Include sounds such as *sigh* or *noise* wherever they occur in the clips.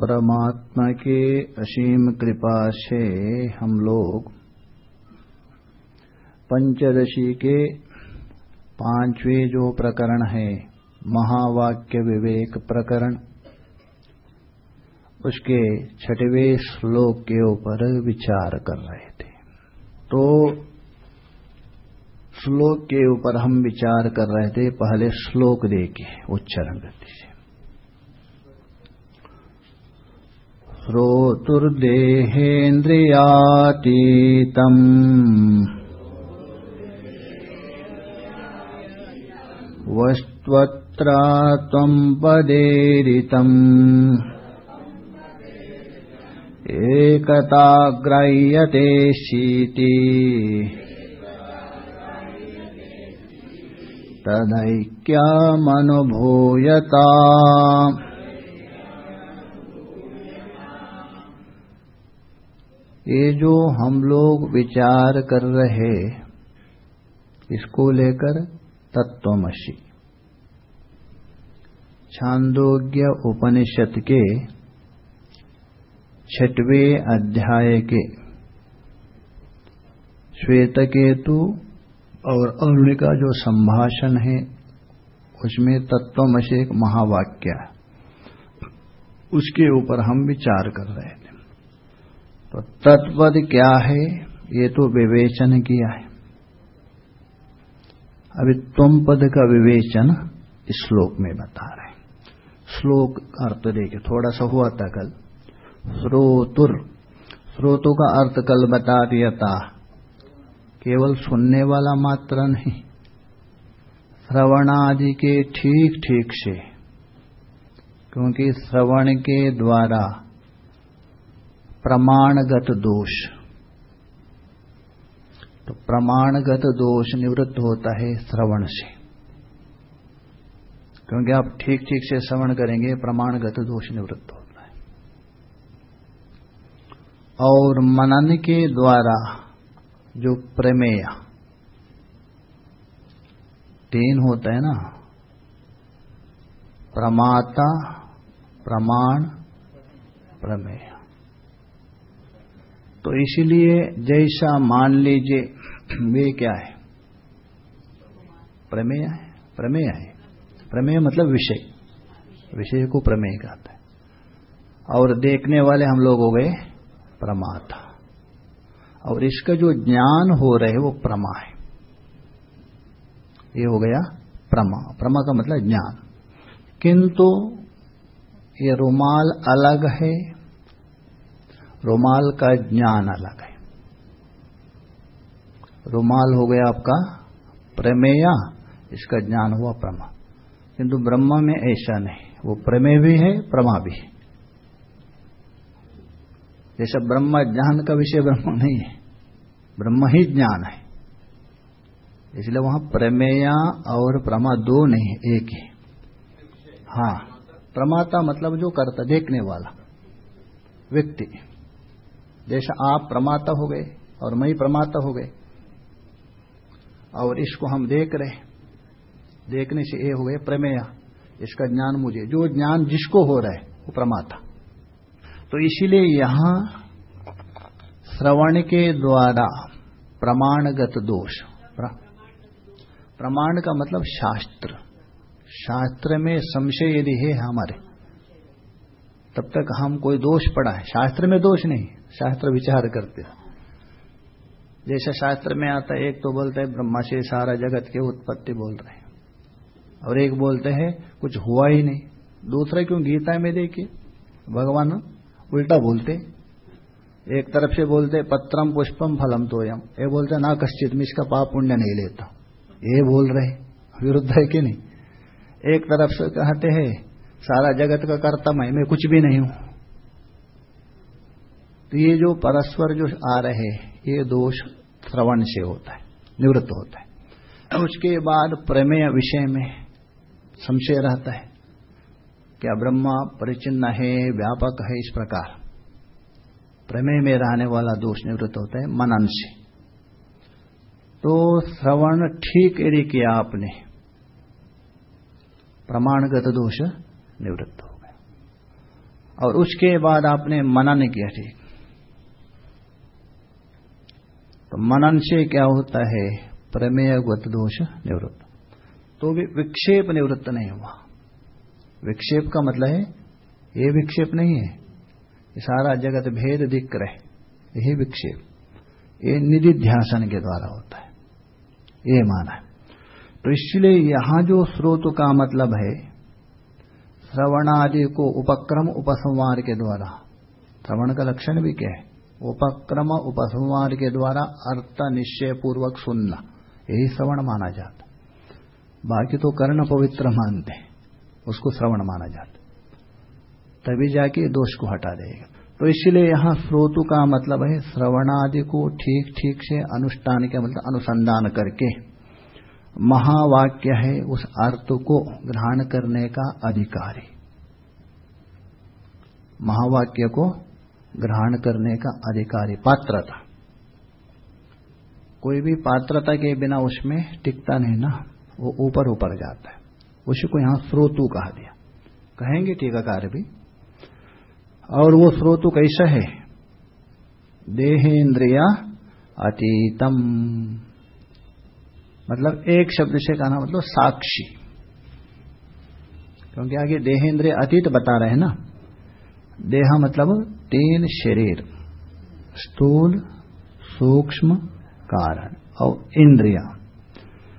परमात्मा के असीम कृपा से हम लोग पंचदशी के पाँचवें जो प्रकरण है, महावाक्य विवेक प्रकरण, उसके छठवें श्लोक के ऊपर विचार कर रहे थे। तो श्लोक के ऊपर हम विचार कर रहे थे, पहले श्लोक देखे, उच्चारण गति से श्रोतुर्देहेन्द्रियातीतम् वस्त्वत्र त्वम् पदेरितम्। एकताग्राह्यते शीति। तदैक्यमनुभूयता ये जो हम लोग विचार कर रहे, इसको लेकर तत्वमसी। छांदोग्य उपनिषद के छठवें अध्याय के श्वेतकेतु और अरुण का जो संभाषण है, उसमें तत्वमसी एक महावाक्य है। उसके ऊपर हम विचार कर रहे थे तो तत्पद क्या है? ये तो विवेचन किया है। अभी तुम पद का विवेचन श्लोक में बता रहे हैं। श्लोक अर्थ देखे थोड़ा सा हुआ था कल। श्रोतुर। श्रोतु का अर्थ कल बता दिया था। केवल सुनने वाला मात्र नहीं। श्रवण आदि के ठीक ठीक से। क्योंकि श्रवण के द्वारा प्रमाणगत दोष। तो प्रमाणगत दोष निवृत्त होता है श्रवण से। क्योंकि आप ठीक ठीक से श्रवण करेंगे, प्रमाणगत दोष निवृत्त होता है। और मनन के द्वारा जो प्रमेय तीन होता है ना, प्रमाता, प्रमाण, प्रमेय। तो इसलिए जैसा मान लीजिए, वे क्या है? प्रमेय है? प्रमेय है। प्रमेय मतलब विषय। विषय को प्रमेय कहते हैं। और देखने वाले हम लोग हो गए प्रमाता और इसका जो ज्ञान हो रहे वो प्रमा है। ये हो गया प्रमा। प्रमा का मतलब ज्ञान। किंतु ये रुमाल अलग है रुमाल का ज्ञान अलग है। रुमाल हो गया आपका प्रमेय, इसका ज्ञान हुआ प्रमा किंतु ब्रह्म में ऐसा नहीं, वो प्रमेय भी है, प्रमा भी है। जैसा ब्रह्म ज्ञान का विषय ब्रह्म नहीं है, ब्रह्म ही ज्ञान है। इसलिए वहाँ प्रमेय और प्रमा दो नहीं, एक ही। हाँ प्रमाता मतलब जो करता, देखने वाला व्यक्ति। जैसा आप प्रमाता हो गए और मैं प्रमाता हो गए। और इसको हम देख रहे देखने से ये हो गए प्रमेय। इसका ज्ञान मुझे, जो ज्ञान जिसको हो रहा है, वो प्रमाता। तो इसीलिए यहाँ श्रवण के द्वारा प्रमाणगत दोष प्रमाण का मतलब शास्त्र। शास्त्र में संशय यदि है हमारे, तब तक हम कोई दोष पड़ा है। शास्त्र में दोष नहीं। शास्त्र विचार करते हैं। जैसे शास्त्र में आता है, एक तो बोलते हैं, ब्रह्मा से सारा जगत के उत्पत्ति बोल रहे हैं। और एक बोलते हैं, कुछ हुआ ही नहीं। दूसरा क्यों गीता में देखिए? भगवान उल्टा बोलते एक तरफ़ से बोलते पत्रम पुष्पम फलम तोयम। ये बोलते ना कश्चित, में इसका पाप पुण्य नहीं लेता। ये बोल रहे विरुद्ध है कि नहीं? एक तरफ़ से कहते हैं, सारा जगत का कर्ता मैं मैं कुछ भी नहीं हूँ। तो ये जो परस्पर जो आ रहे ये दोष श्रवण से होता है, निवृत्त होता है। उसके बाद प्रमेय विषय में संशय रहता है क्या ब्रह्मा परिचिन्न है, व्यापक है इस प्रकार। प्रमेय में रहने वाला दोष निवृत्त होता है मनन से। तो श्रवण ठीक यदि किया आपने, प्रमाणगत दोष निवृत्त हो गया। और उसके बाद आपने मनन किया ठीक। तो मनन से क्या होता है? प्रमेयगत दोष निवृत्त। तो भी विक्षेप निवृत्त नहीं हुआ। विक्षेप का मतलब है, ये विक्षेप नहीं है। ये सारा जगत भेद दिख रहे यही विक्षेप। ये निधि ध्यासन के द्वारा होता है। ये माना। है तो इसलिए यहाँ जो स्रोत का मतलब है श्रवण आदि को उपक्रम उपसंवार के द्वारा। श्रवण का लक्षण भी क्या है? उपक्रम उपसंवार के द्वारा अर्थ निश्चय पूर्वक सुनना। यही श्रवण माना जाता। बाकी तो कर्ण पवित्र मानते हैं, उसको श्रवण माना जाता। तभी जाके दोष को हटा देगा। तो इसलिए यहाँ श्रोतु का मतलब है, श्रवणादि को ठीक ठीक से अनुष्ठान के मतलब अनुसंधान करके महावाक्य है, उस अर्थ को ग्रहण करने का अधिकारी। महावाक्य को ग्रहण करने का अधिकारी पात्रता कोई भी पात्रता के बिना उसमें टिकता नहीं ना, वो ऊपर ऊपर जाता है। उसी को यहाँ स्रोतु कहा दिया कहेंगे टीकाकार भी। और वो स्रोतु कैसा है? देहेन्द्रिया अतीतम। मतलब एक शब्द से कहना मतलब साक्षी। क्योंकि आगे देहेंद्रिय अतीत बता रहे हैं ना। देहा मतलब तीन शरीर, स्थूल, सूक्ष्म कारण, और इंद्रिया।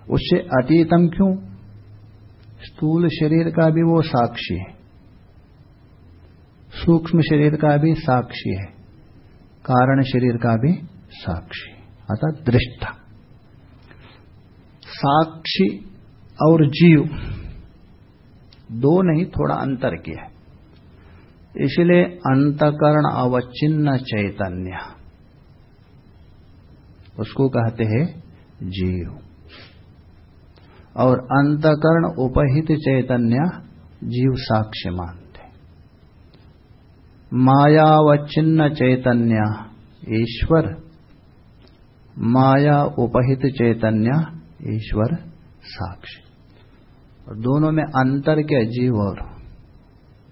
उससे अतीतम क्यों? स्थूल शरीर का भी वो साक्षी है। सूक्ष्म शरीर का भी साक्षी है। कारण शरीर का भी साक्षी अर्थात दृष्टा। साक्षी और जीव, दो नहीं, थोड़ा अंतर किया इसलिए अंतकरण अवचिन्न चैतन्य। उसको कहते हैं जीव। और अंतकरण उपहित चैतन्य जीव साक्ष्य मानते। मायावचिन्न चैतन्य ईश्वर, माया उपहित चैतन्य ईश्वर साक्षी और दोनों में अंतर क्या जीव और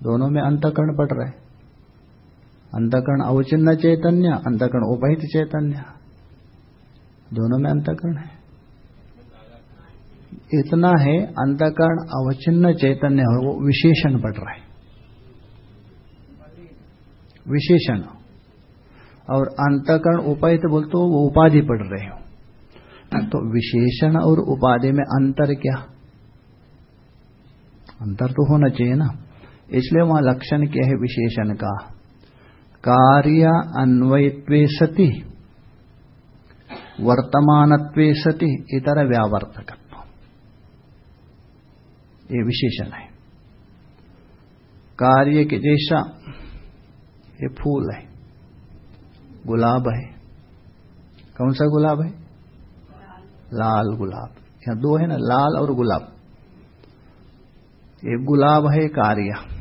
दोनों में अंतकरण पड़ रहे अंतकरण अवचिन्न चैतन्य, अंतकरण उपहित चैतन्य। दोनों में अंतकरण है। इतना है अंतकरण अवचिन्न चैतन्य हो वो विशेषण पड़ रहा है। विशेषण। और अंतकरण उपाय तो बोलते वो उपाधि पढ़ रहे हो। तो विशेषण और उपाधि में अंतर क्या? अंतर तो होना चाहिए ना। इसलिए वहाँ लक्षण क्या है विशेषण का? कार्य अन्वयत्वे सती, वर्तमानत्वे सती, इतर व्यावर्तक ये विशेषण है। कार्य के जैसा ये फूल है, गुलाब है। कौन सा गुलाब है? लाल गुलाब। यहाँ दो है ना, लाल और गुलाब। एक गुलाब है, कार्य।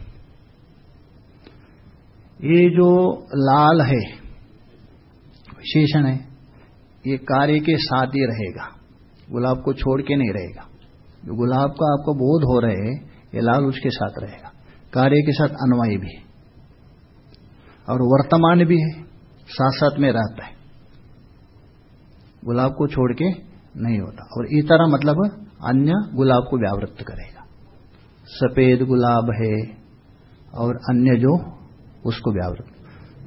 ये जो लाल है, विशेषण है, ये कार्य के साथ ही रहेगा। गुलाब को छोड़ के नहीं रहेगा। जो गुलाब का आपको बोध हो रहे है, ये लाल उसके साथ रहेगा। कार्य के साथ अन्वय भी। है और वर्तमान भी है साथ साथ में रहता है। गुलाब को छोड़ के नहीं होता। और इतरा मतलब अन्य गुलाब को व्यावृत्त करेगा। सफ़ेद गुलाब है, और अन्य जो उसको व्यावृत।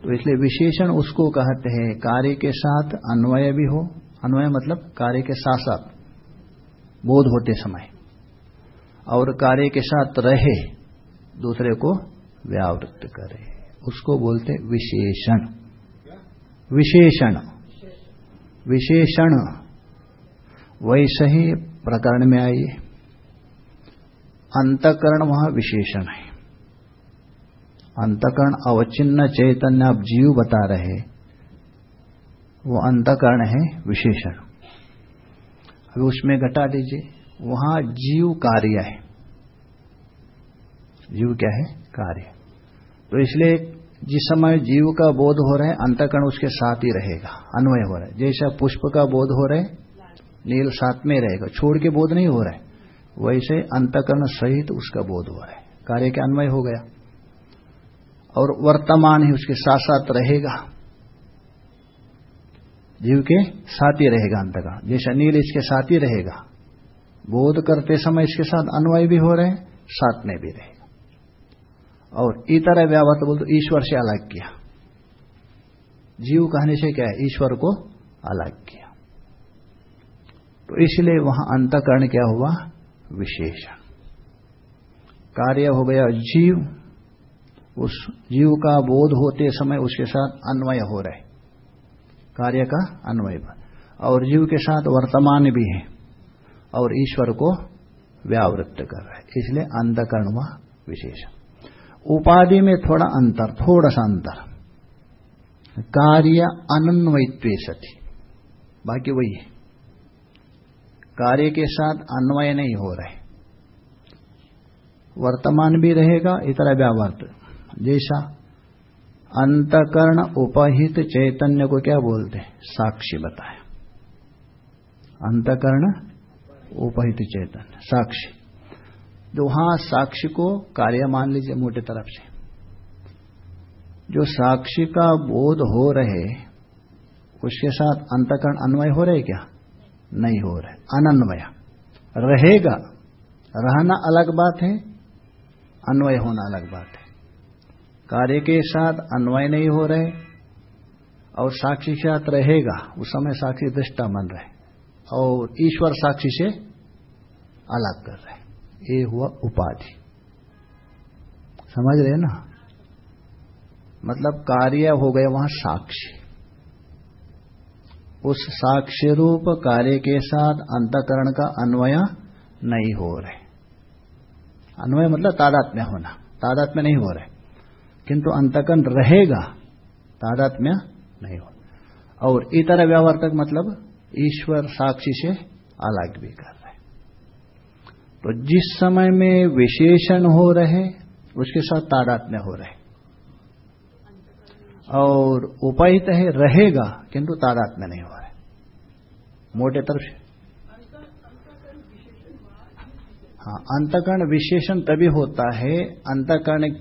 तो इसलिए विशेषण उसको कहते हैं, कार्य के साथ अन्वय भी हो। अन्वय मतलब कार्य के साथ साथ बोध होते समय। और कार्य के साथ रहे, दूसरे को व्यावृत्त करे। उसको बोलते विशेषण। विशेषण। विशेषण। वैसे ही प्रकरण में आइए। अंतकरण वहाँ विशेषण है। अंतकरण अवचिन्न चैतन्य आप जीव बता रहे। वो अंतकरण है विशेषण। अभी उसमें घटा दीजिए, वहाँ जीव कार्य है। जीव क्या है? कार्य। तो इसलिए जिस समय जीव का बोध हो रहा है, अंतकरण उसके साथ ही रहेगा, अन्वय हो रहा है। जैसा पुष्प का बोध हो रहा है, नील साथ में रहेगा, छोड़ के बोध नहीं हो रहा है। वैसे अंतकरण सहित उसका बोध हो रहा है। कार्य के अन्वय हो गया? और वर्तमान ही उसके साथ साथ रहेगा। जीव के साथ ही रहेगा अंतकरण जैसे नील इसके साथ ही रहेगा। बोध करते समय इसके साथ अन्वय भी हो रहे हैं, साथ में भी रहेगा। और इतर व्यावत बोल तो ईश्वर से अलग किया। जीव कहने से क्या है? ईश्वर को अलग किया। तो इसलिए वहाँ अंतकरण क्या हुआ? विशेषण। कार्य हो गया जीव। उस जीव का बोध होते समय उसके साथ अन्वय हो रहे। कार्य का अन्वय और जीव के साथ वर्तमान भी है और ईश्वर को व्यावृत्त कर रहा इसलिए अंतकरण हुआ विशेषण उपाधि में थोड़ा अंतर, थोड़ा सा अंतर। कार्य अनन्वयित्व सती। बाकी वही है। कार्य के साथ अन्वय नहीं हो रहे। वर्तमान भी रहेगा इतना व्यावर्त। जैसा अंतकरण उपहित चैतन्य को क्या बोलते हैं? साक्षी बताया। अंतकरण उपहित चैतन्य, साक्षी। जो वहाँ साक्षी को कार्य मान लीजिए मोटे तरफ़ से। जो साक्षी का बोध हो रहे, उसके साथ अंतकरण अन्वय हो रहे क्या? नहीं हो रहे। अनन्वय। रहेगा। रहना अलग बात है, अन्वय होना अलग बात है। कार्य के साथ अन्वय नहीं हो रहे और साक्षी साथ रहेगा, उस समय साक्षी दृष्टा मन रहे और ईश्वर साक्षी से अलग कर रहे। ये हुआ उपाधि। समझ रहे ना? मतलब कार्य हो गए वहाँ साक्षी। उस साक्ष्य रूप कार्य के साथ अंतकरण का अन्वय नहीं हो रहे। अन्वय मतलब तादात्म्य होना। तादात्म्य नहीं हो रहे। किंतु अंतकरण रहेगा, तादात्म्य नहीं हो और इतर व्यावर्तक मतलब ईश्वर साक्षी से अलग भी कर रहे तो जिस समय में विशेषण हो रहे, उसके साथ तादात्म्य हो रहे। और उपहित है रहेगा, किंतु तादात्म्य नहीं हो रहा। है मोटे तरफ़ से। हाँ अंतकरण विशेषण तभी होता है, अंतकरण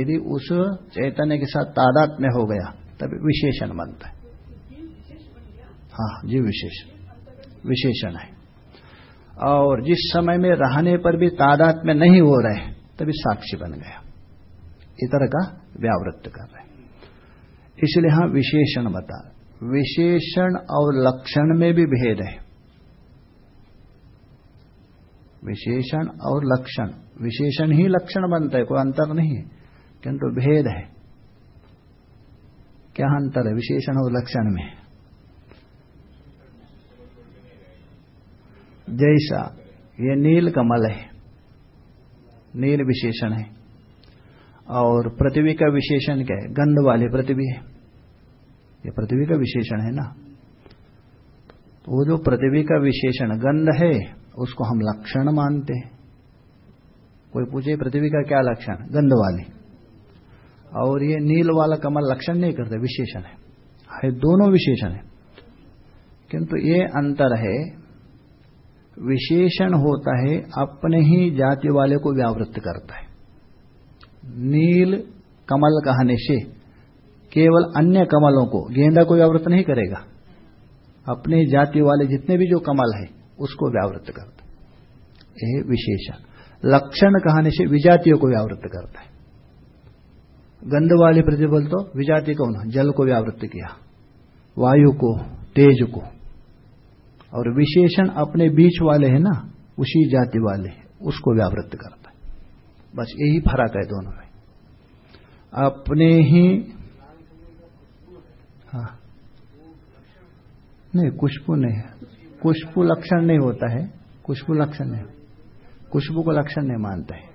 यदि उस चैतन्य के साथ तादात्म्य हो गया तभी विशेषण बनता है। हाँ जीव विशेषण। विशेषण है। और जिस समय में रहने पर भी तादात्म्य नहीं हो रहे, तभी साक्षी बन गया। इतर का व्यावृत्त कर रहे इसलिए हाँ विशेषण बता। विशेषण और लक्षण में भी भेद है। विशेषण और लक्षण। विशेषण ही लक्षण बनता है, कोई अंतर नहीं है। किंतु भेद है। क्या अंतर है विशेषण और लक्षण में? जैसा, ये नील कमल है। नील विशेषण है। और पृथ्वी का विशेषण क्या है? गंध वाली पृथ्वी है। ये पृथ्वी का विशेषण है ना? तो वो जो पृथ्वी का विशेषण गंध है, उसको हम लक्षण मानते हैं। कोई पूछे पृथ्वी का क्या लक्षण? गंध वाली। और ये नील वाला कमल लक्षण नहीं करते, विशेषण है। है दोनों विशेषण है। किंतु ये अंतर है, विशेषण होता है, अपने ही जाति वाले को व्यावृत्त करता है। नील कमल कहने से केवल अन्य कमलों को, गेंदा को व्यावृत्त नहीं करेगा। अपने जाति वाले जितने भी जो कमल है, उसको व्यावृत करता है। यह विशेषण। लक्षण कहने से विजातियों को व्यावृत्त करता है। गंध वाली प्रतिबल तो विजाति कौन जल को व्यावृत्त किया। वायु को, तेज को। और विशेषण अपने बीच वाले हैं ना, उसी जाति वाले, उसको व्यावृत्त करता है। बस यही फ़र्क है दोनों में। अपने ही हाँ। नहीं, खुशबू नहीं है। खुशबू लक्षण नहीं होता है। खुशबू लक्षण नहीं। खुशबू को लक्षण नहीं मानते है।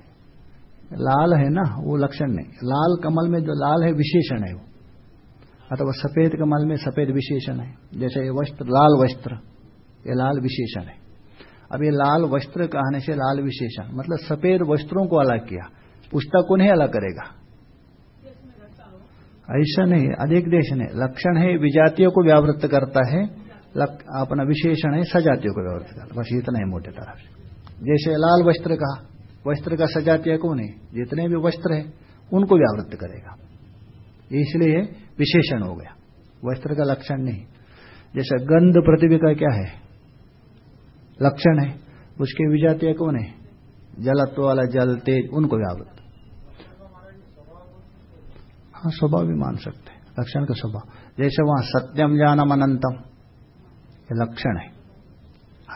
लाल है ना, वो लक्षण नहीं। लाल कमल में जो लाल है, विशेषण है वो। अथवा सफ़ेद कमल में सफ़ेद विशेषण है। जैसे ये वस्त्र, लाल वस्त्र, ये लाल विशेषण है। अब ये लाल वस्त्र कहने से लाल विशेषण मतलब सफ़ेद वस्त्रों को अलग किया। पुस्तक को नहीं अलग करेगा। ऐसा नहीं, अधिक देश ने लक्षण है, विजातियों को व्यावृत्त करता है। अपना विशेषण है, सजातियों को व्यावृत्त करता बस इतना ही मोटे तरफ़ से। जैसे लाल वस्त्र का वस्त्र का सजातीय कौन है? जितने भी वस्त्र है, उनको व्यावृत्त करेगा। इसलिए विशेषण हो गया। वस्त्र का लक्षण नहीं। जैसे गंध पृथ्वी का क्या है? लक्षण है। उसके विजातीय कौन है? जलत्व वाला जल, तेज, उनको व्यावृत हाँ स्वभाव भी मान सकते हैं। लक्षण का स्वभाव। जैसे वहाँ सत्यम जानम अनंतम। ये लक्षण है।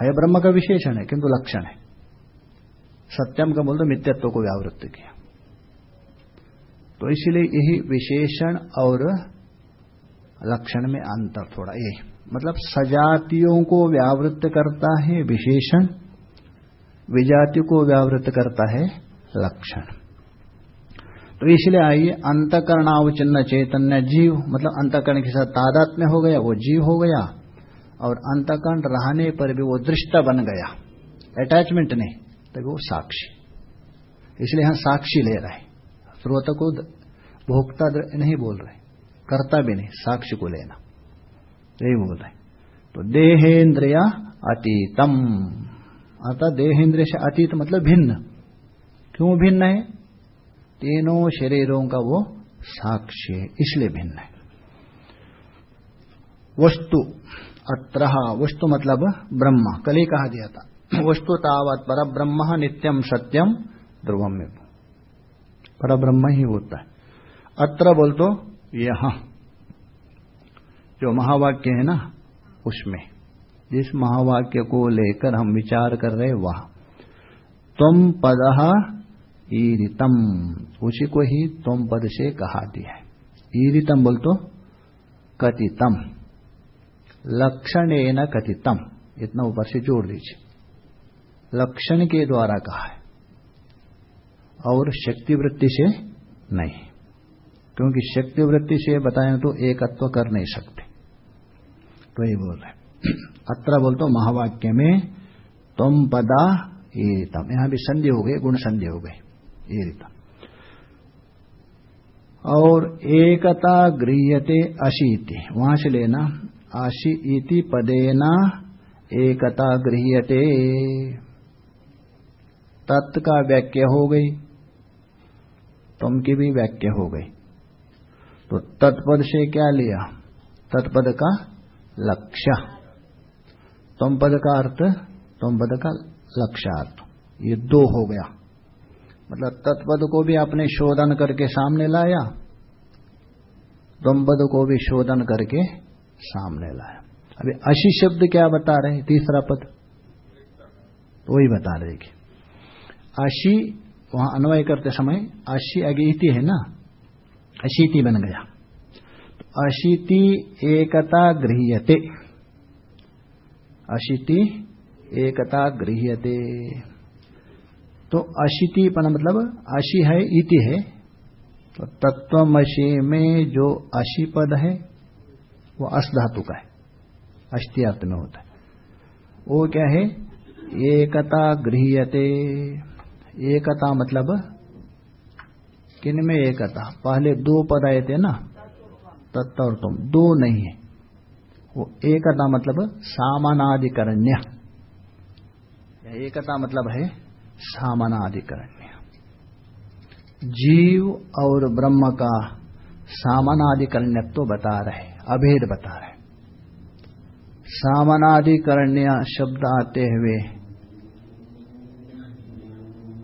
है ब्रह्म का विशेषण है, किंतु लक्षण है। सत्यम का बोल तो मित्यत्व को व्यावृत्त किया। तो इसलिए यही विशेषण और लक्षण में अंतर थोड़ा यही। मतलब सजातियों को व्यावृत्त करता है विशेषण विजाति को व्यावृत्त करता है लक्षण। तो इसलिए आइए अंतकरणावचिन्न चैतन्य जीव मतलब अंतकरण के साथ तादात में हो गया, वो जीव हो गया, और अंतकरण रहने पर भी वो दृष्टा बन गया। अटैचमेंट नहीं। वो साक्षी। इसलिए यहाँ साक्षी ले रहे स्रोत को भोक्ता नहीं बोल रहे करता भी नहीं, साक्षी को लेना। यही बोल रहे तो देहेन्द्रिय अतीतम। अतः देहेन्द्रिय से अतीत मतलब भिन्न। क्यों भिन्न है? तीनों शरीरों का वो साक्षी है, इसलिए भिन्न है। वस्तु अत्र वस्तु मतलब ब्रह्मा, कल ही कहा दिया था। वस्तु तावत पर ब्रह्म नित्यम सत्यम ध्रुवम में पर ब्रह्म ही होता है। अत्र बोल तो यहाँ। जो महावाक्य है ना, उसमें। जिस महावाक्य को लेकर हम विचार कर रहे वह। तुम पद ईरितम। उसी को ही तुम पद से कहा दिया है। ईरितम बोल तो कथितम। लक्षण न कथितम। इतना ऊपर से जोड़ दीजिए। लक्षण के द्वारा कहा है। और शक्ति वृत्ति से नहीं। क्योंकि शक्ति वृत्ति से बताएँ तो एकत्व कर नहीं सकते। तो ये बोल रहे *clears throat* अत्र बोल तो महावाक्य में, तुम पदा एरितम यहाँ भी संधि हो गए गुण संधि हो गए एरितम और एकता गृहते अशीति। वहाँ से लेना आशी इति पदेना एकता गृहते तत् का व्याख्या हो गई, तुम की भी व्याख्या हो गई। तो तत्पद से क्या लिया? तत्पद का लक्ष्य। तुम पद का अर्थ, तुम पद का लक्ष्यार्थ। ये दो हो गया। मतलब तत्पद को भी आपने शोधन करके सामने लाया, तुम पद को भी शोधन करके सामने लाया। अभी अशी शब्द क्या बता रहे तीसरा पद? तो वही बता रहे कि आशी, वहाँ अन्वय करते समय आशी आगे इति है ना? अशीति बन गया। तो अशीति एकता गृह्यते। अशीति एकता गृह्यते। तो अशीति पन मतलब अशी है, इति है। तो तत्वमशी में जो अशी पद है, वो अस धातु का है। अस्थि अर्थ में होता है। वो क्या है? एकता गृह्यते। एकता मतलब किन में एकता? पहले दो पद आए थे ना? तत्व और तुम। दो नहीं है। वो एकता मतलब सामानाधिकरण्य। एकता मतलब है सामानाधिकरण्य। जीव और ब्रह्म का सामानाधिकरण्य तो बता रहे अभेद बता रहे सामानाधिकरण्य शब्द आते हुए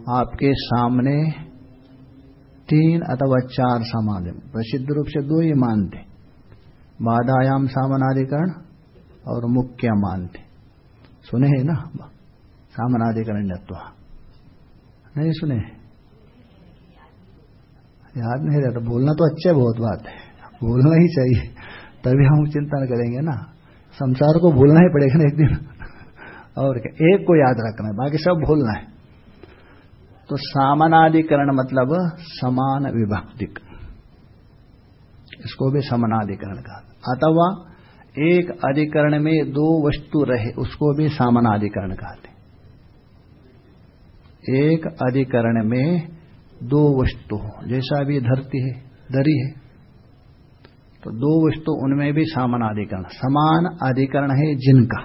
आपके सामने तीन अथवा चार समाधि प्रसिद्ध रूप से दो ही मानते। बाधायाम सामनाधिकरण और मुख्य मानते। सुने है ना? सामनाधिकरण नहीं सुने? याद नहीं रहता। बोलना तो अच्छा बहुत बात है। बोलना ही चाहिए। तभी हम चिंतन करेंगे ना। संसार को भूलना ही पड़ेगा ना एक दिन। और क्या? एक को याद रखना है। बाकी सब भूलना है। तो सामनाधिकरण मतलब समान विभक्तिक। इसको भी समानाधिकरण कहा। अथवा एक अधिकरण में दो वस्तु रहे, उसको भी सामनाधिकरण कहते एक अधिकरण में दो वस्तु जैसा भी धरती है, दरी है तो दो वस्तु उनमें भी सामनाधिकरण। समान अधिकरण है जिनका।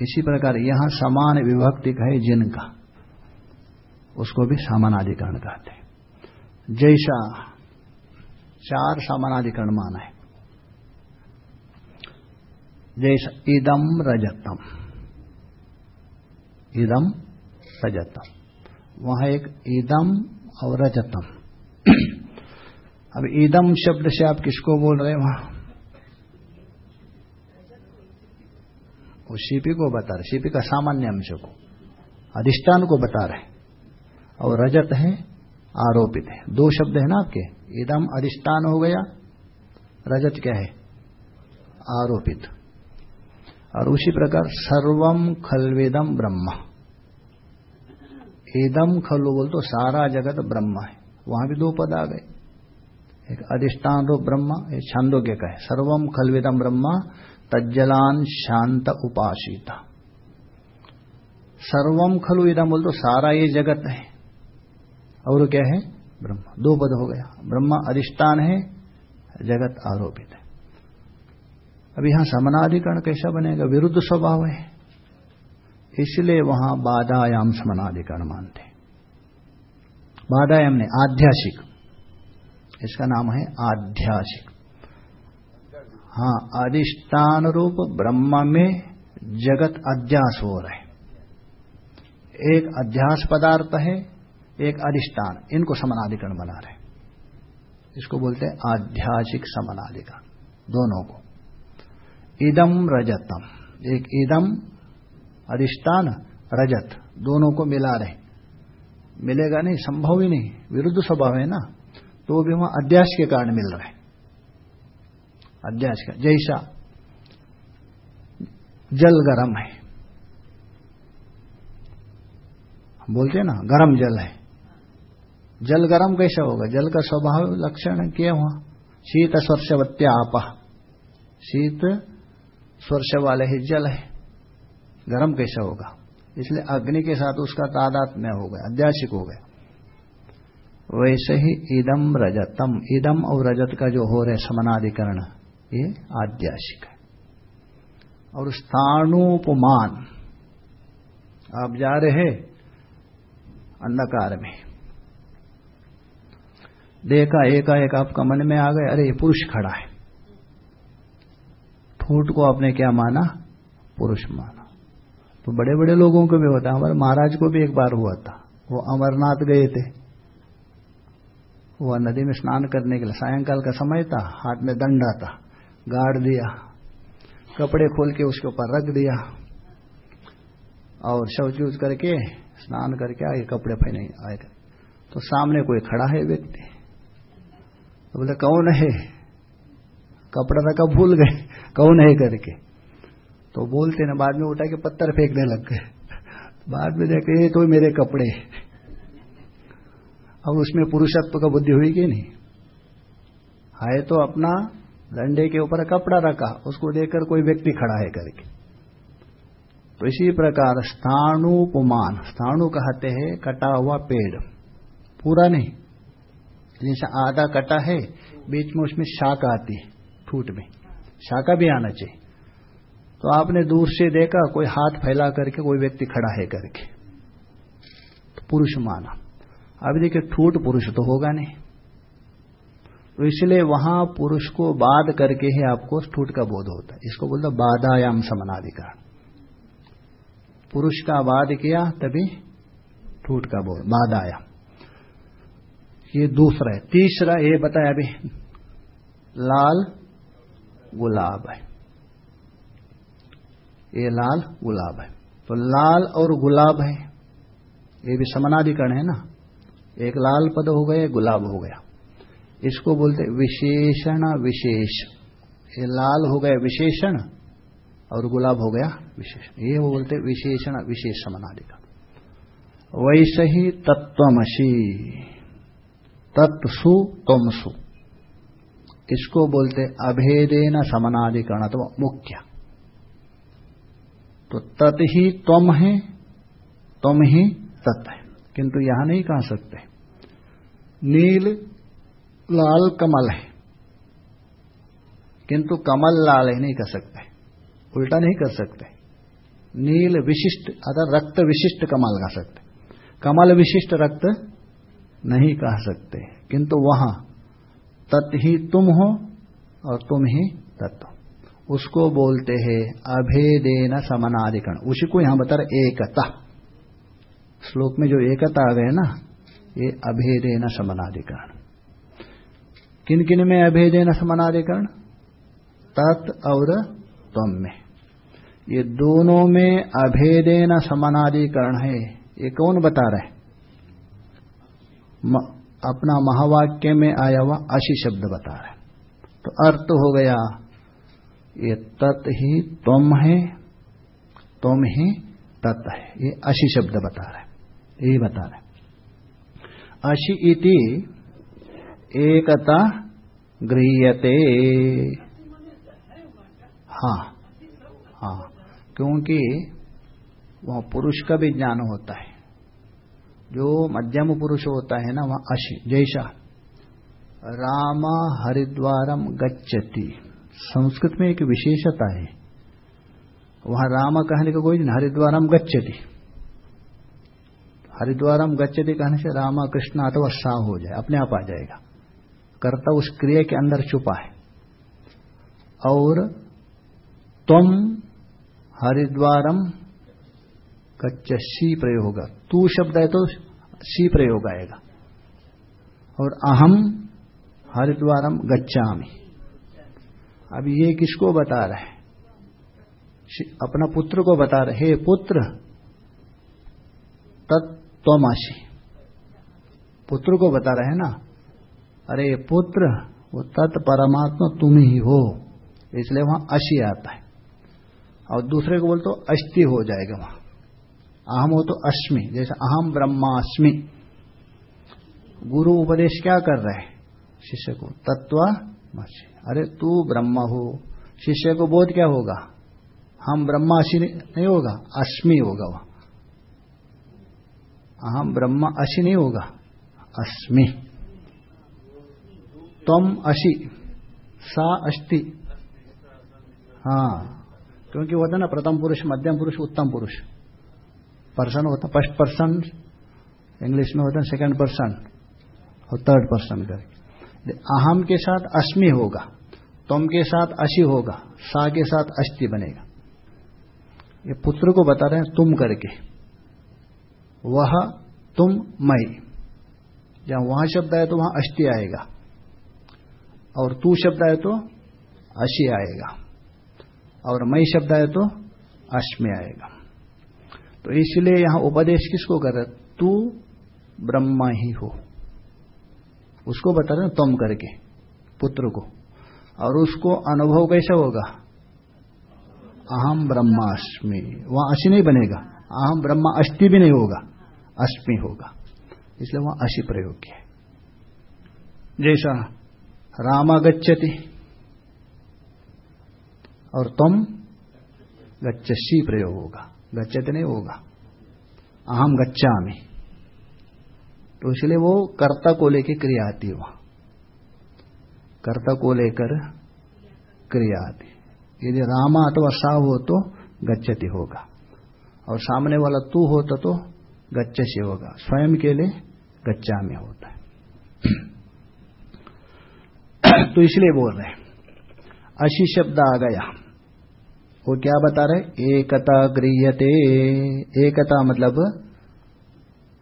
इसी प्रकार यहाँ समान विभक्ति है जिनका। उसको भी सामानाधिकरण कहते हैं। जैसा चार सामानाधिकरण माना है। जैसा इदम रजतम। इदम रजतम। वहाँ एक इदम और रजतम। अब इदम शब्द से आप किसको बोल रहे हैं वहाँ? वो शिपी को बता रहे शिपी का सामान्य अंश को। अधिष्ठान को बता रहे और रजत है, आरोपित है। दो शब्द है ना आपके? इदम अधिष्ठान हो गया, रजत क्या है? आरोपित। और उसी प्रकार सर्वम खलवेदम ब्रह्म। एदम खलु बोल तो सारा जगत ब्रह्म है। वहाँ भी दो पद आ गए। एक अधिष्ठान रूप ब्रह्म, एक छांदोग्य का है। सर्वम खलवेदम ब्रह्म, तज्जलान शांत उपासिता सर्वम खलु इदम बोल तो सारा ये जगत है। और क्या है? ब्रह्म। दो पद हो गया। ब्रह्म अधिष्ठान है, जगत आरोपित है। अब यहाँ समनाधिकरण कैसा बनेगा? विरुद्ध स्वभाव है। इसलिए वहाँ बाधायाम समनाधिकरण मानते बाधायाम ने आध्यासिक। इसका नाम है आध्यासिक। हाँ अधिष्ठान रूप ब्रह्म में जगत अध्यास हो रहे एक अध्यास पदार्थ है एक अधिष्ठान, इनको समनाधिकरण बना रहे इसको बोलते हैं आध्यासिक समनाधिकरण, दोनों को। इदम रजतम, एक इदम अधिष्ठान, रजत, दोनों को मिला रहे मिलेगा नहीं, संभव ही नहीं, विरुद्ध स्वभाव है ना? तो भी वहाँ अध्यास के कारण मिल रहे अध्यास का, जैसा जल गरम है। बोलते हैं ना, गरम जल है। जल गरम कैसा होगा? जल का स्वभाव, लक्षण क्या हुआ? शीत स्वर्शवत्या आपा। शीत स्वर्श वाले ही जल है। गर्म कैसा होगा? इसलिए अग्नि के साथ उसका तादात में हो गया अध्याशिक हो गया। वैसे ही इदम रजतम। इदम और रजत का जो हो रहे समनाधिकरण, ये आध्याशिक है। और स्थानुपमान। आप जा रहे अंधकार में। देखा एकाएक आपका मन में आ गए अरे, ये पुरुष खड़ा है। ठूठ को आपने क्या माना? पुरुष माना। तो बड़े बड़े लोगों को भी होता है। हमारे महाराज को भी एक बार हुआ था। वो अमरनाथ गए थे। वह नदी में स्नान करने के लिए सायंकाल का समय था। हाथ में दंडा था। गाड़ दिया। कपड़े खोल के उसके ऊपर रख दिया। और शौच यूज़ करके स्नान करके आगे कपड़े पहने आए। तो सामने कोई खड़ा है व्यक्ति। तो बोले, कौन है? कपड़ा रखा भूल गए? कौन है करके? तो बोलते ना, बाद में उठा के पत्थर फेंकने लग गए। बाद में देखे, ये तो मेरे कपड़े। अब उसमें पुरुषत्व का बुद्धि हुई कि नहीं? है तो अपना डंडे के ऊपर कपड़ा रखा, उसको देखकर कोई व्यक्ति खड़ा है करके। तो इसी प्रकार स्थाणुपमान स्थाणु कहते हैं, कटा हुआ पेड़। पूरा नहीं जैसे आधा कटा है, बीच में उसमें शाखा आती है, फूट में। शाखा भी आना चाहिए। तो आपने दूर से देखा, कोई हाथ फैला करके कोई व्यक्ति खड़ा है करके। तो पुरुष माना। अब देखिए ठूट पुरुष तो होगा नहीं। तो इसलिए वहाँ पुरुष को बाध करके ही आपको ठूट का बोध होता है। इसको बोलते बाधायाम समनाधिकार पुरुष का बाध किया, तभी ठूट का बोध बाधाया ये दूसरा है। तीसरा ये बताया अभी। लाल गुलाब है। ये लाल गुलाब है। तो लाल और गुलाब है। ये भी समानाधिकरण है ना? एक लाल पद हो गए गुलाब हो गया। इसको बोलते विशेषण, विशेष। ये लाल हो गया विशेषण और गुलाब हो गया विशेषण। ये वो बोलते विशेषण, विशेष समानाधिकरण। वैसे ही तत्वमसी। तत्सु तमसु इसको बोलते अभेदेन समानाधिकरण तो मुख्य। तो तत् ही तम है तुम ही तत् है। किंतु यहाँ नहीं कह सकते। नील, लाल, कमल है। किंतु कमल, लाल है, नहीं कह सकते। उल्टा नहीं कर सकते। नील विशिष्ट अगर रक्त विशिष्ट कमल कह सकते। कमल विशिष्ट रक्त नहीं कह सकते। किंतु वहाँ, तत् ही तुम हो और तुम ही तत्व उसको बोलते हैं, अभेदेन समनाधिकरण उसी को यहाँ बता रहे एकता। श्लोक में जो एकता आ गए ना, ये अभेदेन समनाधिकरण किन किन में अभेदेन समनाधिकरण तत् और तम में। ये दोनों में अभेदेन समानाधिकरण है। ये कौन बता रहे अपना महावाक्य में आया हुआ अशी शब्द बता रहे तो अर्थ हो गया, ये तत् ही तुम है तुम ही तत् है। ये अशी शब्द बता रहे यही बता रहे अशी इति एकता गृहते हाँ हाँ क्योंकि वह पुरुष का भी ज्ञान होता है। जो मध्यम पुरुष होता है ना, वह अशी जैसा राम हरिद्वारम गच्छति। संस्कृत में एक विशेषता है। वहाँ राम कहने का कोई नहीं, हरिद्वारम गच्छति। हरिद्वारम गच्छति कहने से रामा कृष्ण अथवा सा हो जाए, अपने आप आ जाएगा। कर्ता उस क्रिया के अंदर छुपा है। और तुम हरिद्वारम कच्च सी प्रयोग होगा। तू शब्द है तो सी प्रयोग आएगा। और अहम हरिद्वारम गच्छामी। अब ये किसको बता रहा है? अपना पुत्र को बता रहे हे। पुत्र तत्वमाशी पुत्र को बता रहे ना? अरे पुत्र, वो तत् परमात्मा तुम ही हो। इसलिए वहाँ अशी आता है। और दूसरे को बोल तो अस्थि हो जाएगा वहाँ। अहम हो तो अश्मि जैसे अहम ब्रह्मास्मि। गुरु उपदेश क्या कर रहे हैं? शिष्य को तत्व अरे तू ब्रह्म हो, शिष्य को बोध क्या होगा? हम ब्रह्माशी नहीं होगा अश्मि होगा वह। अहम ब्रह्म अशी नहीं होगा, अस्मि। तम अशी सा अस्थि हाँ क्योंकि होता ना, प्रथम पुरुष, मध्यम पुरुष, उत्तम पुरुष। पर्सन होता फ़र्स्ट पर्सन इंग्लिश में होता है सेकेंड पर्सन और थर्ड पर्सन करके अहम के साथ अश्मि होगा, तुम के साथ अशी होगा, सा के साथ अस्थि बनेगा। ये पुत्र को बता रहे हैं, तुम करके। वह तुम मई। जहाँ वहाँ शब्द आए तो वहाँ अस्थि आएगा। और तू शब्द आए तो अशी आएगा। और मई शब्द आए तो अश्मि आएगा। तो इसलिए यहाँ उपदेश किसको कर रहे तू ब्रह्मा ही हो। उसको बता रहे तुम करके, पुत्र को। और उसको अनुभव कैसा होगा? अहम ब्रह्मा ब्रह्माष्टमी वहाँ अशी नहीं बनेगा। अहम ब्रह्मा अस्थि भी नहीं होगा। अष्टमी होगा। इसलिए वहाँ अशी प्रयोग किया जैसा रामा गच्छति और तुम गच्छसी प्रयोग होगा। गच्छते नहीं होगा। अहम गच्छा में तो इसलिए वो कर्ता को लेकर क्रिया आती है वहाँ। कर्ता को लेकर क्रिया आती यदि रामा अथवा शाह हो तो गच्छति होगा। और सामने वाला तू होता तो गच्छसी होगा। स्वयं के लिए गच्चा में होता है। *clears throat* तो इसलिए बोल रहे हैं। अशी शब्द आ गया। वो क्या बता रहे एकता गृहते एकता मतलब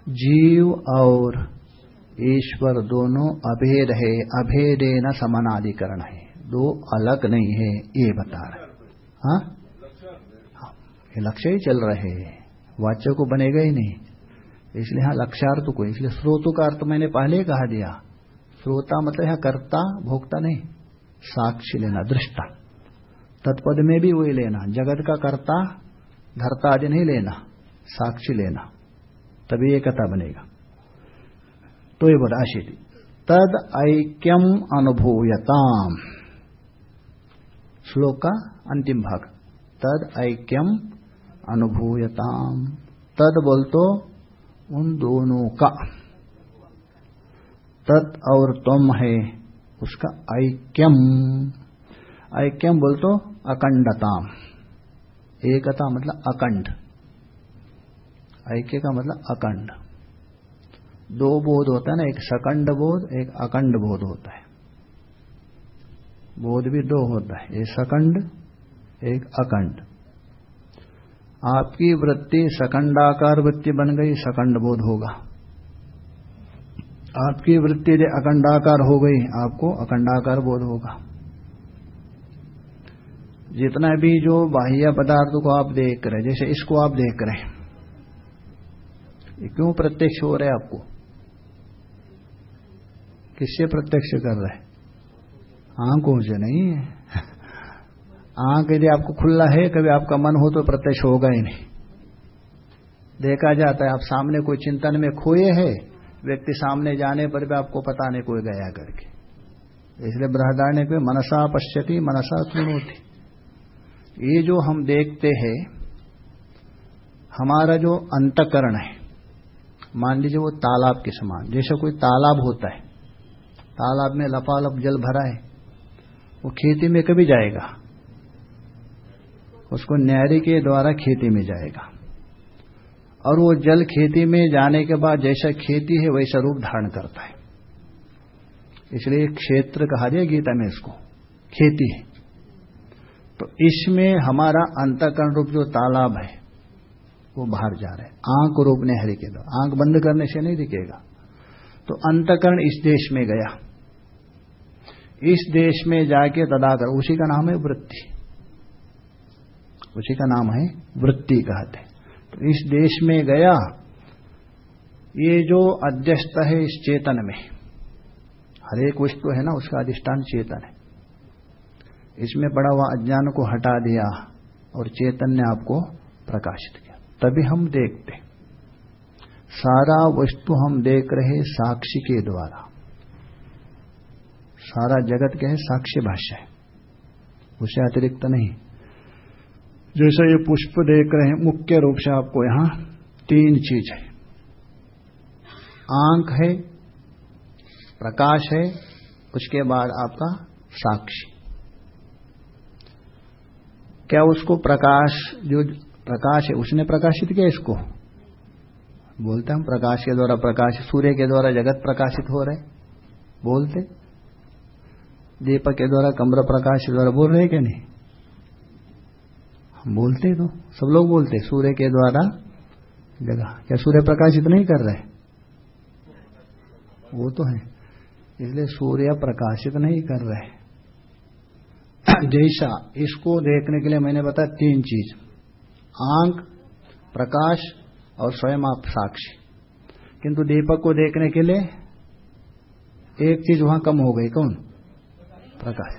जीव और ईश्वर दोनों अभेद है। अभेदे न समानाधिकरण है। दो अलग नहीं है, ये बता रहे हाँ। ये लक्ष्य ही चल रहे वाच्य को बनेगा ही नहीं। इसलिए हाँ लक्ष्यार्थ को, इसलिए स्रोतों का अर्थ मैंने पहले कहा दिया। श्रोता मतलब यहाँ कर्ता, भोक्ता नहीं। साक्षी लेना, दृष्टा। तत्पद में भी वही लेना। जगत का कर्ता, धरता आदि नहीं लेना, साक्षी लेना। तभी एकता बनेगा। तो ये बोला आशीति तद ऐक्यम अनुभूयताम। श्लोक का अंतिम भाग। तद ऐक्यम अनुभूयताम। तद बोल तो उन दोनों का। तत् और तुम है उसका ऐक्यम। ऐक्यम बोल तो अखंडता एकता मतलब अखंड। ऐक्य का मतलब अखंड। दो बोध होता है ना, एक सकंड बोध, एक अखंड बोध होता है। बोध भी दो होता है, एक सकंड, एक अखंड। आपकी वृत्ति सकंडाकार वृत्ति बन गई, सकंड बोध होगा। आपकी वृत्ति अखंडाकार हो गई, आपको अखंडाकार बोध होगा। जितना भी जो बाह्य पदार्थ को आप देख रहे हैं, जैसे इसको आप देख रहे हैं, ये क्यों प्रत्यक्ष हो रहे आपको? किससे प्रत्यक्ष कर रहे आँखों से नहीं है। *laughs* आँख यदि आपको खुला है, कभी आपका मन हो तो प्रत्यक्ष होगा ही नहीं। देखा जाता है, आप सामने कोई चिंतन में खोए है, व्यक्ति सामने जाने पर भी आपको पता नहीं कोई गया करके। इसलिए बृहदारण्य को मनसा पश्यति, मनसा सुनोती ये जो हम देखते हैं, हमारा जो अंतकरण है, मान लीजिए वो तालाब के समान, जैसे कोई तालाब होता है, तालाब में लपालप जल भरा है, वो खेती में कभी जाएगा? उसको न्यारी के द्वारा खेती में जाएगा। और वो जल खेती में जाने के बाद जैसा खेती है, वैसा रूप धारण करता है। इसलिए क्षेत्र कहा जाए गीता में इसको, खेती है। तो इसमें हमारा अंतकरण रूप जो तालाब है, वो बाहर जा रहा है। आँख रूप ने हरि के द्वारा। आँख बंद करने से नहीं दिखेगा। तो अंतकरण इस देश में गया। इस देश में जाके तदाकर, उसी का नाम है वृत्ति। उसी का नाम है वृत्ति कहते तो इस देश में गया, ये जो अध्यस्त है इस चेतन में, हरेक वस्तु है ना, उसका अधिष्ठान चेतन है। इसमें पड़ा हुआ अज्ञान को हटा दिया और चेतन ने आपको प्रकाशित किया। तभी हम देखते। सारा वस्तु हम देख रहे साक्षी के द्वारा। सारा जगत क्या है साक्ष्य भाष्य है। उसे अतिरिक्त नहीं। जैसे ये पुष्प देख रहे हैं, मुख्य रूप से आपको यहाँ तीन चीज़ है। आँख है, प्रकाश है, उसके बाद आपका साक्षी। क्या उसको प्रकाश, जो प्रकाश है, उसने प्रकाशित किया इसको? बोलते हम, प्रकाश के द्वारा प्रकाश, सूर्य के द्वारा जगत प्रकाशित हो रहे बोलते? दीपक के द्वारा, कमरा प्रकाश के द्वारा, बोल रहे क्या नहीं? हम बोलते तो सब लोग बोलते, सूर्य के द्वारा जगह। क्या सूर्य प्रकाशित नहीं कर रहे? वो तो है। इसलिए सूर्य प्रकाशित नहीं कर रहे। जैसा, इसको देखने के लिए मैंने बताया तीन चीज़। आँख, प्रकाश और स्वयं आप साक्षी। किंतु दीपक को देखने के लिए एक चीज़ वहाँ कम हो गई। कौन? प्रकाश।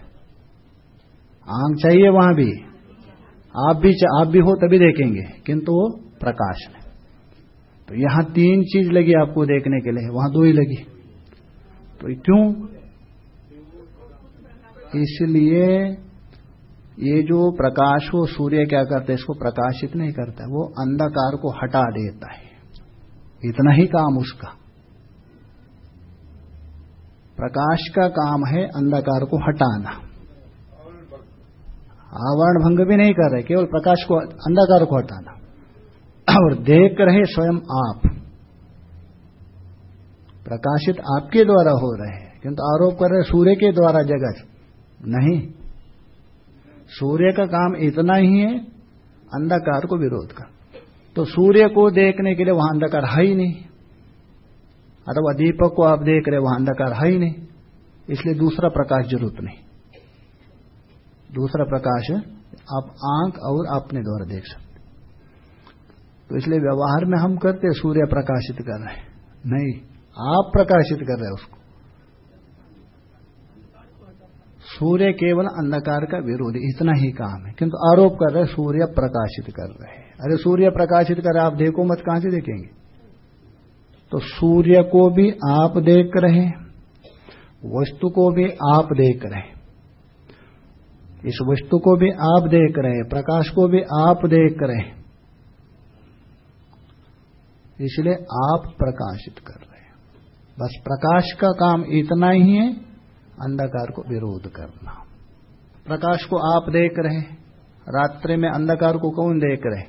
आँख चाहिए वहाँ भी। आप भी आप भी हो तभी देखेंगे। किंतु वो प्रकाश में। तो यहाँ तीन चीज़ लगी आपको देखने के लिए। वहाँ दो ही लगी। तो क्यों? इसलिए ये जो प्रकाश हो, सूर्य क्या करता है, इसको प्रकाशित नहीं करता, वो अंधकार को हटा देता है। इतना ही काम उसका। प्रकाश का काम है अंधकार को हटाना। आवरण भंग भी नहीं कर रहे, केवल प्रकाश को, अंधकार को हटाना। और देख रहे स्वयं आप। प्रकाशित आपके द्वारा हो रहे हैं, किंतु आरोप कर रहे सूर्य के द्वारा जगत। नहीं। सूर्य का काम इतना ही है, अंधकार को विरोध का। तो सूर्य को देखने के लिए वहाँ अंधकार है ही नहीं। अथवा दीपक को आप देख रहे वहाँ अंधकार है ही नहीं। इसलिए दूसरा प्रकाश ज़रूरत नहीं। दूसरा प्रकाश आप आँख और अपने द्वारा देख सकते तो इसलिए व्यवहार में हम करते सूर्य प्रकाशित कर रहे हैं। नहीं, आप प्रकाशित कर रहे हैं उसको। सूर्य केवल अंधकार का विरोधी, इतना ही काम है। किंतु आरोप कर रहे सूर्य प्रकाशित कर रहे अरे सूर्य प्रकाशित कर आप देखो मत, कहाँ से देखेंगे? तो सूर्य को भी आप देख रहे वस्तु को भी आप देख रहे इस वस्तु को भी आप देख रहे प्रकाश को भी आप देख रहे इसलिए आप प्रकाशित कर रहे बस प्रकाश का काम इतना ही है अंधकार को विरोध करना। प्रकाश को आप देख रहे रात्रि में अंधकार को कौन देख रहे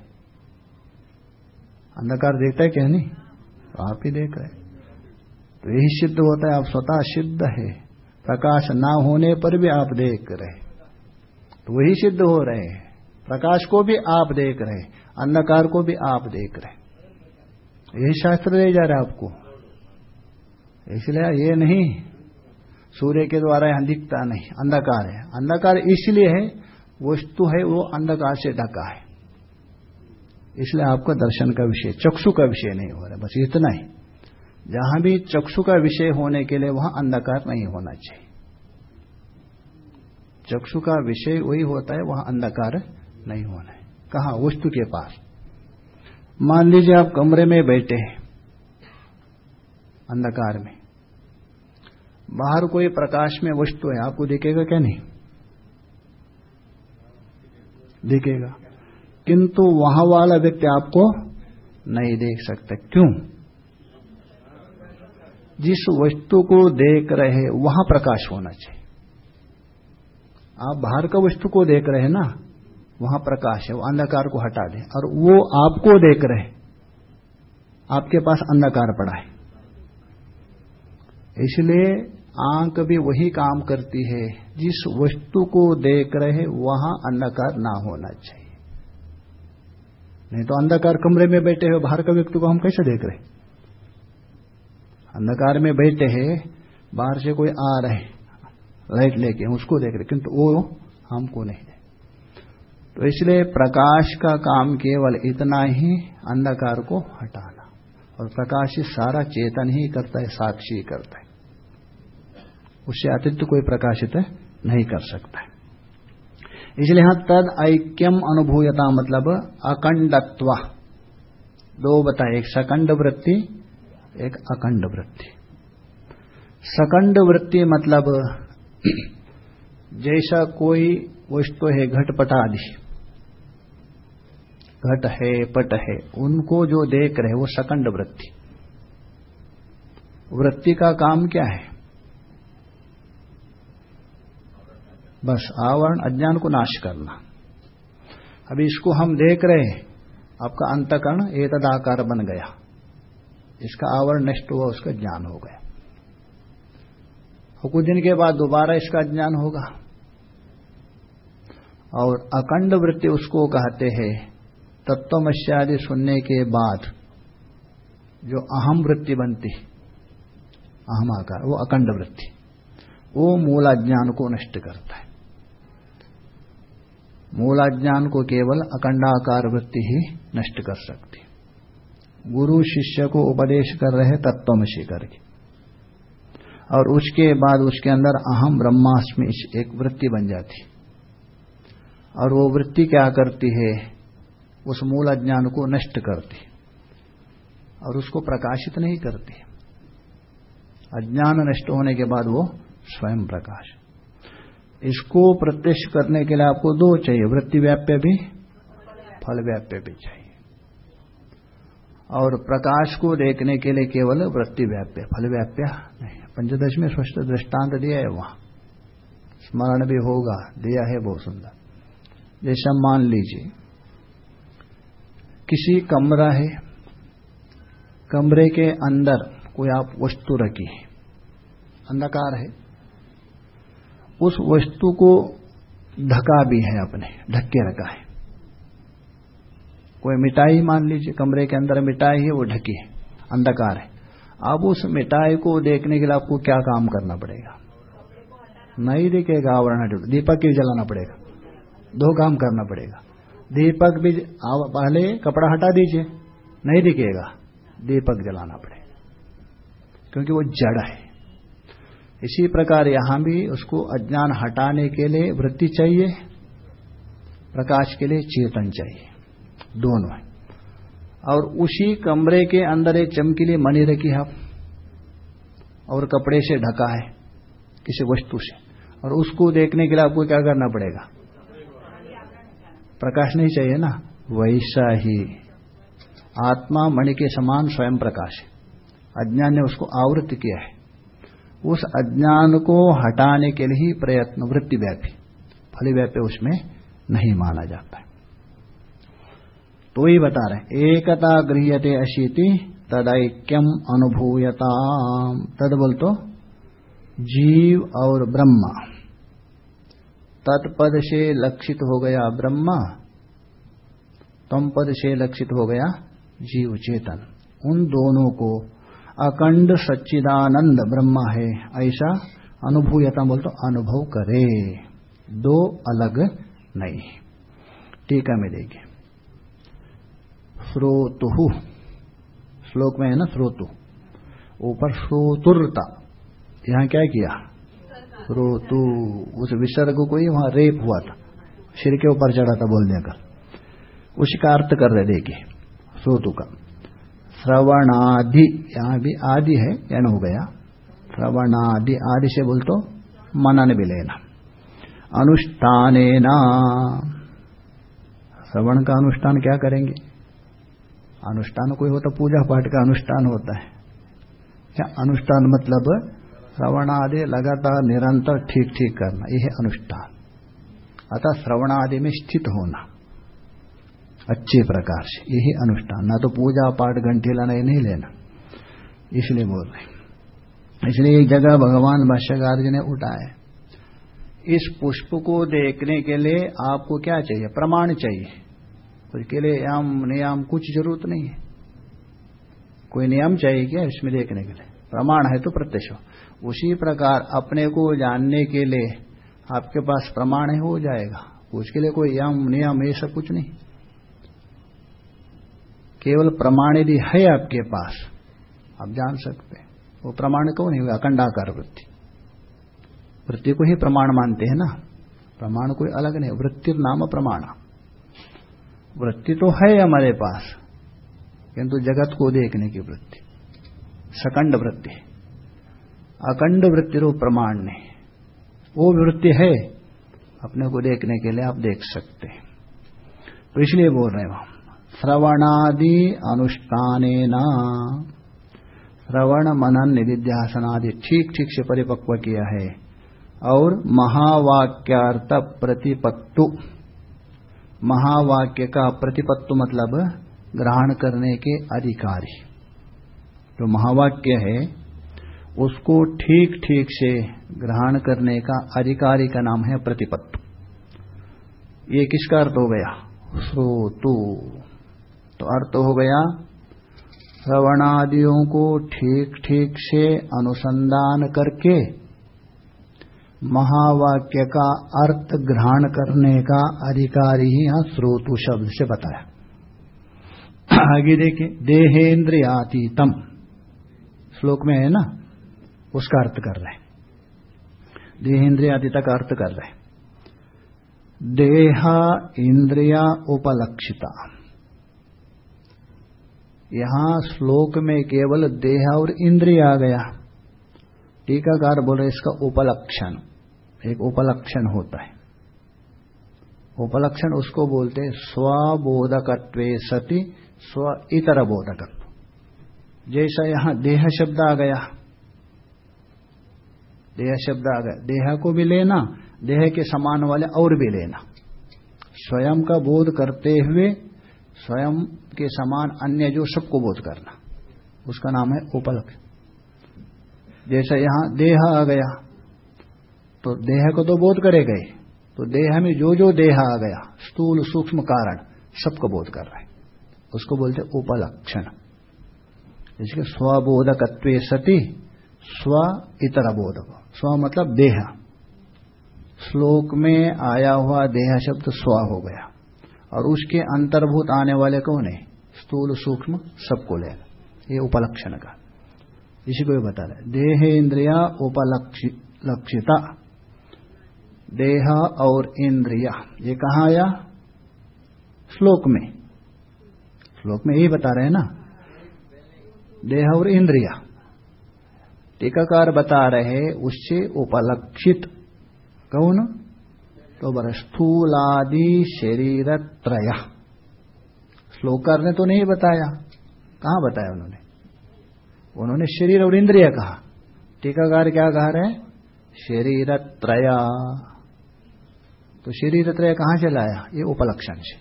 अंधकार देखता है क्या नहीं? तो आप ही देख रहे तो यही सिद्ध होता है, आप स्वतः सिद्ध है। प्रकाश ना होने पर भी आप देख रहे तो वही सिद्ध हो रहे हैं। प्रकाश को भी आप देख रहे अंधकार को भी आप देख रहे यही शास्त्र ले जा रहा आपको। इसलिए ये नहीं सूर्य के द्वारा यहाँ दिखता नहीं, अंधकार है। अंधकार इसलिए है, वस्तु है, वो अंधकार से ढका है। इसलिए आपका दर्शन का विषय, चक्षु का विषय नहीं हो रहा, बस इतना ही। जहाँ भी चक्षु का विषय होने के लिए वहाँ अंधकार नहीं होना चाहिए। चक्षु का विषय वही होता है, वहाँ अंधकार नहीं होना है। कहा? वस्तु के पास। मान लीजिए आप कमरे में बैठे हैं, अंधकार में। बाहर कोई प्रकाश में वस्तु है, आपको दिखेगा क्या नहीं? दिखेगा। किंतु वहाँ वाला व्यक्ति आपको नहीं देख सकता। क्यों? जिस वस्तु को देख रहे, वहाँ प्रकाश होना चाहिए। आप बाहर का वस्तु को देख रहे हैं ना, वहाँ प्रकाश है, वो अंधकार को हटा दें। और वो आपको देख रहे आपके पास अंधकार पड़ा है। इसलिए आँख भी वही काम करती है। जिस वस्तु को देख रहे, वहाँ अंधकार ना होना चाहिए। नहीं तो अंधकार कमरे में बैठे हुए बाहर का व्यक्ति को हम कैसे देख रहे? अंधकार में बैठे हैं, बाहर से कोई आ रहे, लाइट लेके उसको देख रहे, किंतु वो हमको नहीं दे तो इसलिए प्रकाश का काम केवल इतना ही, अंधकार को हटाना। और प्रकाश सारा चेतन ही करता है, साक्षी करता है। उससे अतिरिक्त कोई प्रकाशित नहीं कर सकता इसलिए यहाँ तद ऐक्यम अनुभूयता मतलब अखंडत्व। दो बताए, एक सकंड वृत्ति, एक अखंड वृत्ति। सकंड वृत्ति मतलब जैसा कोई वस्तु है, घटपट आदि। घट है, पट है, उनको जो देख रहे वो सकंड वृत्ति। वृत्ति का काम क्या है? बस आवरण अज्ञान को नाश करना। अभी इसको हम देख रहे हैं। आपका अंतकरण तदाकार बन गया। इसका आवरण नष्ट हुआ, उसका ज्ञान हो गया। और कुछ दिन के बाद दोबारा इसका ज्ञान होगा। और अखंड वृत्ति उसको कहते हैं तत्वमश्यादि सुनने के बाद जो अहम वृत्ति बनती अहम आकार वो अखंड वृत्ति, वो मूलाज्ञान को नष्ट करता है। मूलाज्ञान को केवल अखंडाकार वृत्ति ही नष्ट कर सकती। गुरु शिष्य को उपदेश कर रहे तत्वमशी करके। और उसके बाद उसके अंदर अहम ब्रह्मास्मि एक वृत्ति बन जाती। और वो वृत्ति क्या करती है? उस मूल अज्ञान को नष्ट करती। और उसको प्रकाशित नहीं करती। अज्ञान नष्ट होने के बाद वो स्वयं प्रकाश। इसको प्रत्यक्ष करने के लिए आपको दो चाहिए, वृत्ति व्याप्य भी, फल व्याप्य भी चाहिए। और प्रकाश को देखने के लिए केवल वृत्ति व्याप्य फल व्याप्य नहीं। पंचदश में स्पष्ट दृष्टांत दिया है वहाँ। स्मरण भी होगा, दिया है बहुत सुंदर। जैसा मान लीजिए, किसी कमरा है, कमरे के अंदर कोई आप वस्तु रखी है, अंधकार है उस वस्तु को ढका भी है अपने, ढक के रखा है। कोई मिठाई मान लीजिए, कमरे के अंदर मिठाई है, वो ढकी है, अंधकार है। अब उस मिठाई को देखने के लिए आपको क्या काम करना पड़ेगा? नहीं दिखेगा, आवरण दीपक भी जलाना पड़ेगा, दो काम करना पड़ेगा। दीपक भी पहले कपड़ा हटा दीजिए, नहीं दिखेगा, दीपक जलाना पड़ेगा, क्योंकि वो जड़ है। इसी प्रकार यहाँ भी उसको अज्ञान हटाने के लिए वृत्ति चाहिए, प्रकाश के लिए चेतन चाहिए, दोनों है। और उसी कमरे के अंदर एक चमकीली मणि रखी है, और कपड़े से ढका है, किसी वस्तु से। और उसको देखने के लिए आपको क्या करना पड़ेगा? प्रकाश नहीं चाहिए ना? वैसा ही। आत्मा मणि के समान स्वयं प्रकाश है। अज्ञान ने उसको आवृत किया है। उस अज्ञान को हटाने के लिए ही प्रयत्न, वृत्ति व्यापी। फल व्यापी उसमें नहीं माना जाता है। तो ही बता रहे एकता गृहते अशीति, तदैक्यम अनुभूयता तद बोल तो जीव और ब्रह्मा। तत्पद से लक्षित हो गया ब्रह्मा, तम पद से लक्षित हो गया जीव चेतन। उन दोनों को अखंड सच्चिदानंद ब्रह्मा है। ऐसा अनुभूयता बोल तो अनुभव करे। दो अलग नहीं। टीका में देखिए। श्रोतु। श्लोक में है ना श्रोतु। ऊपर श्रोतुरता। यहाँ क्या किया? श्रोतु। उस विसर्ग को ही वहाँ रेप हुआ था। सिर के ऊपर चढ़ा था बोलने का। उसका अर्थ कर रहे देखिए। श्रोतु का। श्रवणादि, यहाँ भी आदि है यानी हो गया। श्रवणादि आदि से बोल तो मनन भी लेना अनुष्ठान श्रवण का अनुष्ठान क्या करेंगे? अनुष्ठान कोई होता पूजा पाठ का अनुष्ठान होता है। क्या अनुष्ठान मतलब श्रवणादि लगातार निरंतर ठीक ठीक करना, यह अनुष्ठान। अतः श्रवण आदि में स्थित होना। अच्छे प्रकार से। यही अनुष्ठान। ना तो पूजा पाठ घंटे लाना नहीं लेना। इसलिए बोल रहे इसलिए एक जगह भगवान भाष्यकार जी ने उठाए इस पुष्प को देखने के लिए आपको क्या चाहिए? प्रमाण चाहिए। उसके लिए याम नियम कुछ ज़रूरत नहीं है। कोई नियम चाहिए क्या इसमें देखने के लिए? प्रमाण है तो प्रत्यक्ष उसी प्रकार अपने को जानने के लिए आपके पास प्रमाण है हो जाएगा। उसके लिए कोई यम नियम, ये सब कुछ नहीं। केवल प्रमाण यदि है आपके पास, आप जान सकते हैं। वो प्रमाण कौन हुआ अखंडाकार वृत्ति। वृत्ति को ही प्रमाण मानते हैं ना? प्रमाण कोई अलग नहीं, वृत्ति नाम प्रमाण। वृत्ति तो है हमारे पास, किंतु जगत को देखने की वृत्ति, सकंड वृत्ति अखंड वृत्ति रूप प्रमाण नहीं। वो वृत्ति है, अपने को देखने के लिए आप देख सकते हैं। तो इसलिए बोल रहे हैं हम। श्रवणादि अनुष्ठान श्रवण मनन निधिध्यासन आदि ठीक ठीक से परिपक्व किया है। और महावाक्यार्थ प्रतिपत्तु। महावाक्य का प्रतिपत्तु मतलब ग्रहण करने के अधिकारी। जो महावाक्य है, उसको ठीक ठीक से ग्रहण करने का अधिकारी का नाम है प्रतिपत्तु। ये किसका अर्थ हो गया? श्रोतु। तो अर्थ हो गया, श्रवणादियों को ठीक ठीक से अनुसंधान करके महावाक्य का अर्थ ग्रहण करने का अधिकारी ही यहाँ श्रोतु शब्द से बताया। आगे देखिए, देहेन्द्रियातीतम। श्लोक में है ना? उसका अर्थ कर रहे देहेन्द्रियातीत का अर्थ कर रहे देहा इंद्रिया उपलक्षिता। यहाँ श्लोक में केवल देह और इंद्रिय आ गया। टीकाकार बोल इसका उपलक्षण। एक उपलक्षण होता है। उपलक्षण उसको बोलते हैं, स्वबोधकत्व सती, स्व इतर बोधकत्व। जैसा यहाँ देह शब्द आ गया। देह शब्द आ गया। देह को भी लेना, देह के समान वाले और भी लेना। स्वयं का बोध करते हुए स्वयं के समान अन्य जो सबको बोध करना। उसका नाम है उपलक्ष जैसे यहाँ देह आ गया तो देह को तो बोध करे गए तो देह में जो जो देह आ गया, स्थूल सूक्ष्म कारण, सबको बोध कर रहा है। उसको बोलते उपलक्षण। इसके स्वबोधकत्व सती, स्व इतर बोधक। स्व मतलब देह। श्लोक में आया हुआ देह शब्द स्व हो गया। और उसके अंतर्भूत आने वाले कौन है? स्थूल सूक्ष्म सबको लेगा ये उपलक्षण का। इसी को भी बता रहे देह इंद्रिया उपलक्षिता देह और इंद्रिया। ये कहा आया? श्लोक में। श्लोक में यही बता रहे हैं ना? देह और इंद्रिया। टीकाकार बता रहे उससे उपलक्षित। कौन? तो स्थूलादि शरीर त्रय श्लोकार ने तो नहीं बताया। कहाँ बताया उन्होंने? उन्होंने शरीर और इंद्रिय कहा। टीकाकार क्या कह रहे हैं? शरीर त्रया तो शरीर त्रय कहाँ से लाया? ये उपलक्षण से।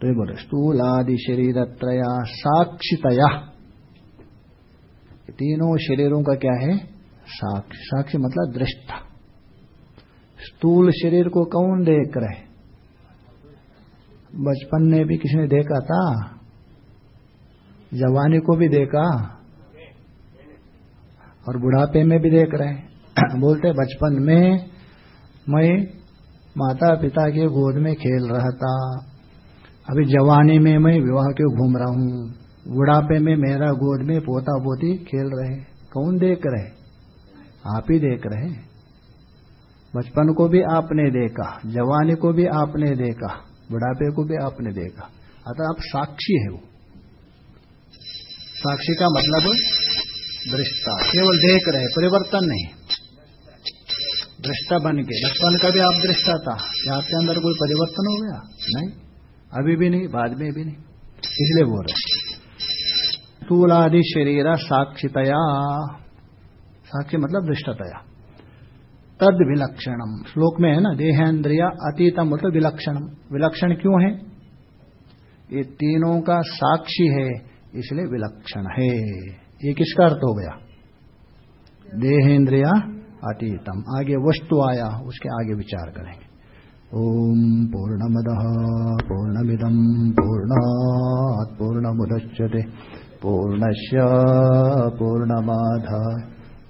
तो ये बोले, स्थूलादि शरीर त्रया साक्षितया तीनों शरीरों का क्या है? साक्षी। साक्षी मतलब दृष्टा। स्थूल शरीर को कौन देख रहे? बचपन में भी किसी ने देखा था? जवानी को भी देखा? और बुढ़ापे में भी देख रहे हैं। *clears throat* बोलते, बचपन में मैं माता पिता के गोद में खेल रहा था। अभी जवानी में मैं विवाह क्यों घूम रहा हूँ? बुढ़ापे में मेरा गोद में पोता पोती खेल रहे कौन देख रहे? आप ही देख रहे बचपन को भी आपने देखा, जवानी को भी आपने देखा, बुढ़ापे को भी आपने देखा। अतः आप साक्षी है वो। साक्षी का मतलब दृष्टा, केवल देख रहे, परिवर्तन नहीं। दृष्टा बन के, बचपन का भी आप दृष्टा था क्या आपके अंदर कोई परिवर्तन हो गया? नहीं। अभी भी नहीं, बाद में भी नहीं। इसलिए बोल रहे तूलादि शरीर साक्षितया। साक्षी मतलब दृष्टतया। तद विलक्षणम श्लोक में है ना, देहेन्द्रिया अतीतम मतलब विलक्षणम। विलक्षण क्यों है? ये तीनों का साक्षी है, इसलिए विलक्षण है। ये किसका अर्थ हो गया? देहेन्द्रिया अतीतम। आगे वस्तु आया, उसके आगे विचार करेंगे। ओम पूर्णमद पूर्णमिदम पूर्णात् पूर्णमुदच्यते। पूर्णश पूर्णमाधा